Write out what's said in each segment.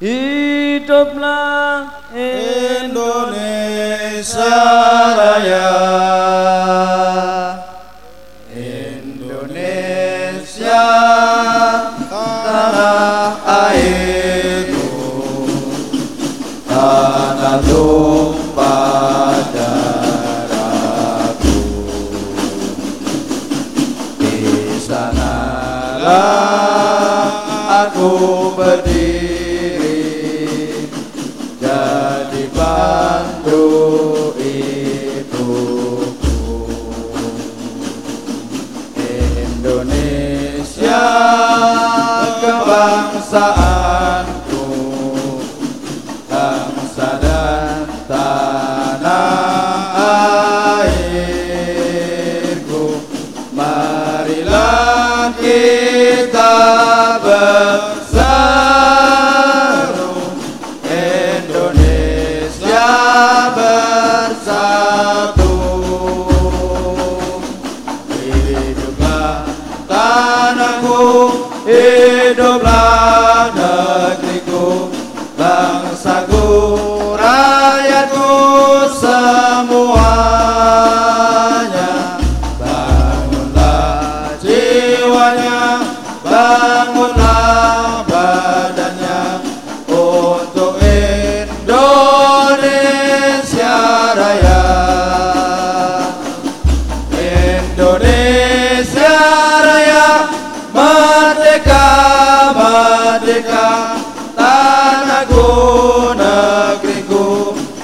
Hiduplah Indonesia Raya. Indonesia tanah airku tanah tumpah darahku. Di sanalah aku berdiri Indonesia kebangsaanku bangsa dan tanah airku. Marilah kita bersatu tanahku, hiduplah negeriku, bangsaku, rakyatku semuanya. Bangunlah jiwanya, bangunlah badannya untuk Indonesia Raya. Indonesia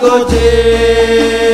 Yang ku cinta